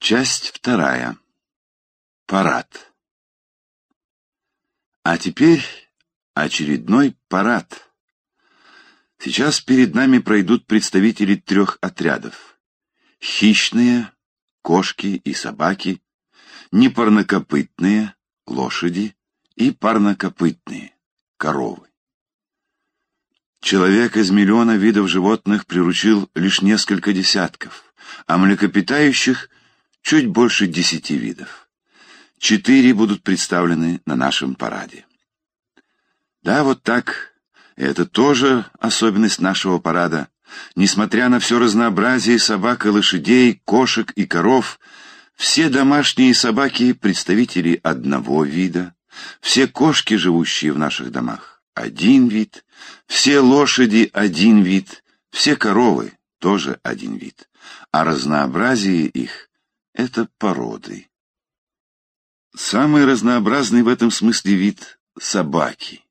Часть вторая. Парад. А теперь очередной парад. Сейчас перед нами пройдут представители трех отрядов. Хищные, кошки и собаки, непарнокопытные, лошади и парнокопытные, коровы. Человек из миллиона видов животных приручил лишь несколько десятков, а млекопитающих чуть больше десяти видов. Четыре будут представлены на нашем параде. Да, вот так. Это тоже особенность нашего парада. Несмотря на все разнообразие собак и лошадей, кошек и коров, все домашние собаки — представители одного вида, все кошки, живущие в наших домах, один вид, все лошади — один вид, все коровы — тоже один вид, а разнообразие их это породы. Самый разнообразный в этом смысле вид — собаки.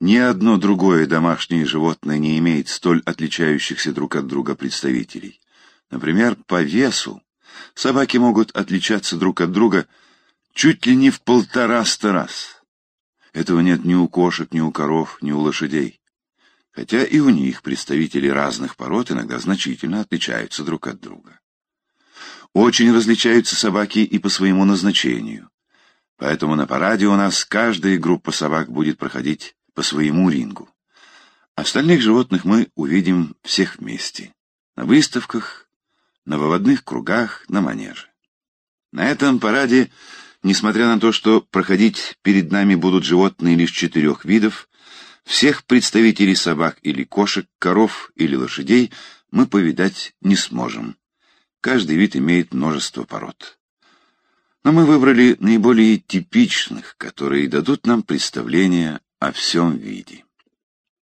Ни одно другое домашнее животное не имеет столь отличающихся друг от друга представителей. Например, по весу собаки могут отличаться друг от друга чуть ли не в полтораста раз. Этого нет ни у кошек, ни у коров, ни у лошадей. Хотя и у них представители разных пород иногда значительно отличаются друг от друга. Очень различаются собаки и по своему назначению. Поэтому на параде у нас каждая группа собак будет проходить по своему рингу. Остальных животных мы увидим всех вместе. На выставках, на выводных кругах, на манеже. На этом параде, несмотря на то, что проходить перед нами будут животные лишь четырех видов, всех представителей собак или кошек, коров или лошадей мы повидать не сможем. Каждый вид имеет множество пород. Но мы выбрали наиболее типичных, которые дадут нам представление о всем виде.